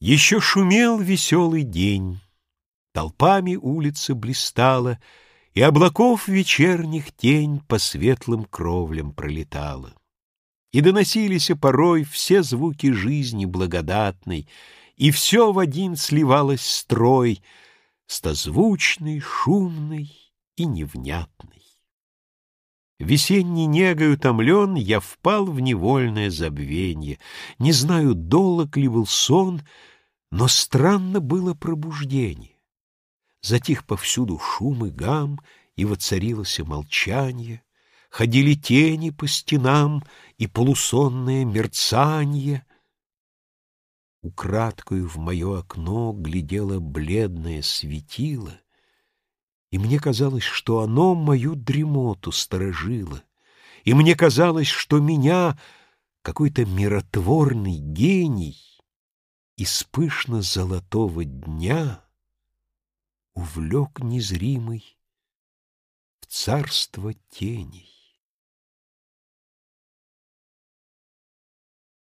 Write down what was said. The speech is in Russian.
Еще шумел веселый день, Толпами улица блистала, И облаков вечерних тень По светлым кровлям пролетала. И доносились порой Все звуки жизни благодатной, И все в один сливалось строй, Стозвучный, шумный и невнятный. Весенней негой утомлен, Я впал в невольное забвенье. Не знаю, долг ли был сон — но странно было пробуждение. Затих повсюду шум и гам, и воцарилось молчание, Ходили тени по стенам и полусонное мерцанье. Украдкою в мое окно глядело бледное светило, И мне казалось, что оно мою дремоту сторожило, И мне казалось, что меня какой-то миротворный гений из пышно-золотого дня Увлек незримый в царство теней.